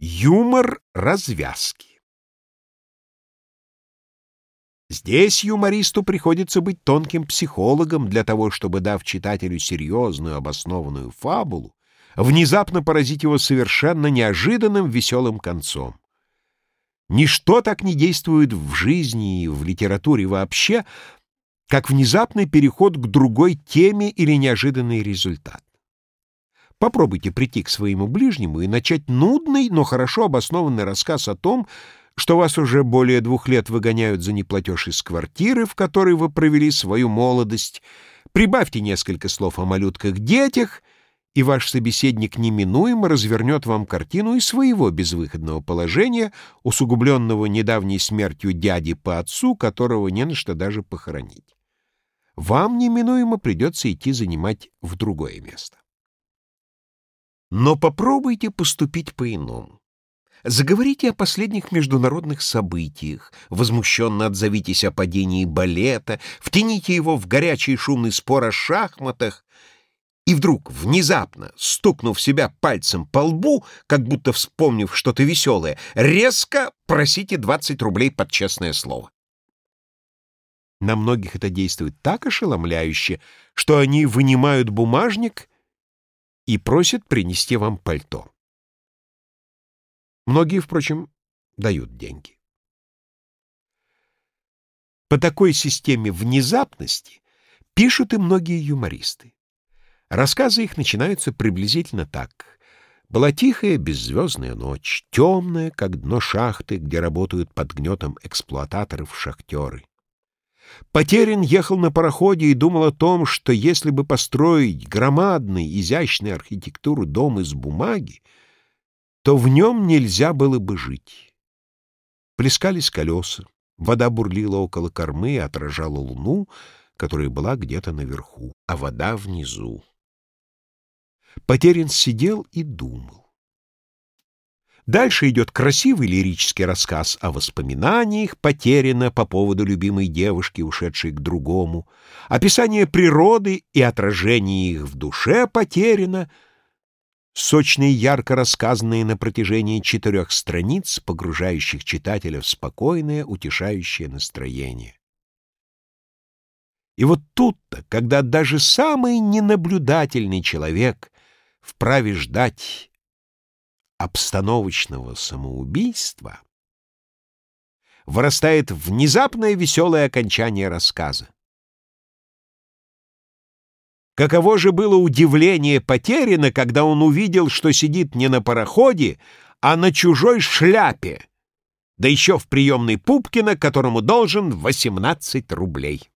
Юмор развязки. Здесь юмористу приходится быть тонким психологом для того, чтобы, дав читателю серьезную обоснованную фабулу, внезапно поразить его совершенно неожиданным веселым концом. Ничто так не действует в жизни и в литературе вообще, как внезапный переход к другой теме или неожиданный результат. Попробуйте прийти к своему ближнему и начать нудный, но хорошо обоснованный рассказ о том, что вас уже более двух лет выгоняют за неплатеж из квартиры, в которой вы провели свою молодость. Прибавьте несколько слов о малютках-детях, и ваш собеседник неминуемо развернет вам картину из своего безвыходного положения, усугубленного недавней смертью дяди по отцу, которого не на что даже похоронить. Вам неминуемо придется идти занимать в другое место. Но попробуйте поступить по-иному. Заговорите о последних международных событиях, возмущенно отзовитесь о падении балета, втяните его в горячий шумный спор о шахматах, и вдруг, внезапно, стукнув себя пальцем по лбу, как будто вспомнив что-то веселое, резко просите 20 рублей под честное слово. На многих это действует так ошеломляюще, что они вынимают бумажник и просит принести вам пальто. Многие, впрочем, дают деньги. По такой системе внезапности пишут и многие юмористы. Рассказы их начинаются приблизительно так. Была тихая беззвездная ночь, темная, как дно шахты, где работают под гнетом эксплуататоров шахтеры. Потерин ехал на пароходе и думал о том, что если бы построить громадный, изящный архитектуру дом из бумаги, то в нем нельзя было бы жить. Плескались колеса, вода бурлила около кормы и отражала луну, которая была где-то наверху, а вода внизу. Потерин сидел и думал. Дальше идет красивый лирический рассказ о воспоминаниях, потеряно по поводу любимой девушки, ушедшей к другому, описание природы и отражение их в душе потеряно, сочные ярко рассказанные на протяжении четырех страниц, погружающих читателя в спокойное, утешающее настроение. И вот тут-то, когда даже самый ненаблюдательный человек вправе ждать обстановочного самоубийства вырастает внезапное веселое окончание рассказа. Каково же было удивление потеряно, когда он увидел, что сидит не на пароходе, а на чужой шляпе, да еще в приемной Пупкина, которому должен 18 рублей.